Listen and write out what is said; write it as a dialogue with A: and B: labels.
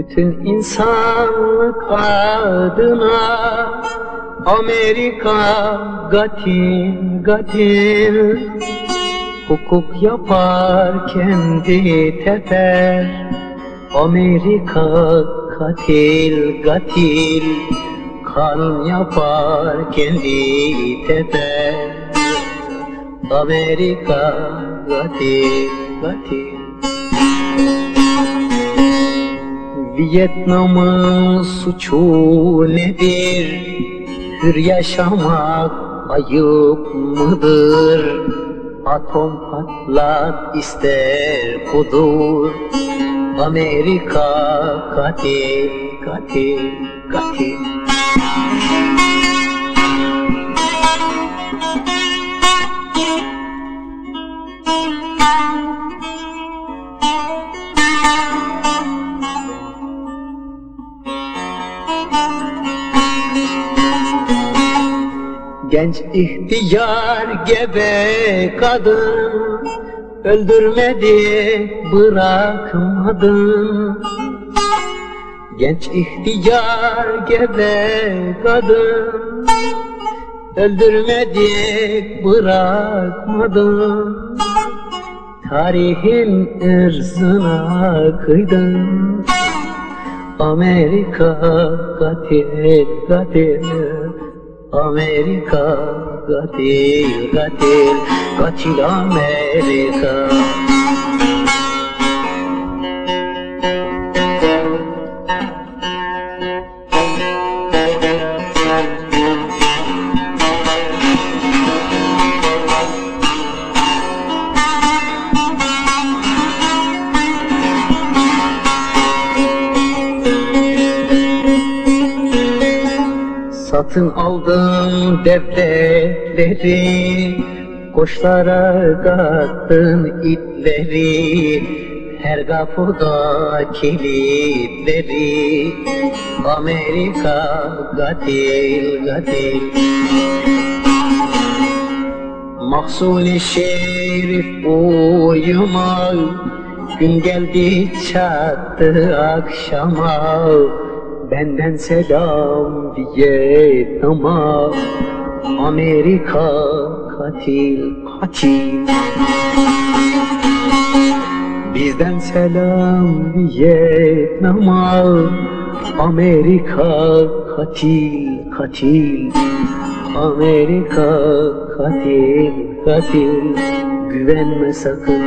A: Bütün insanlık adına Amerika gatil gatil Hukuk yapar kendi teper Amerika katil katil Kanun yapar kendi teper Amerika katil katil Vietnam'ın suçu nedir? Hür yaşamak ayıp mıdır? Atom patlat ister kudur Amerika katil, katil, katil Genç ihtiyar gebe kadın Öldürmedi bırakmadın Genç ihtiyar gebe kadın Öldürmedik bırakmadın Tarihin ırzına kıydın Amerika katil katil. Amerika katil katil. Katil Amerika Satın aldım devletleri Koçlara kattın itleri Her kapıda kilitleri Amerika katil katil. Mahsul-i şerif uyuma Gün geldi çattı akşama Benden selam Vietnam'a Amerika katil katil. Bizden selam Vietnam'a Amerika katil katil. Amerika katil katil. Güvenme sakın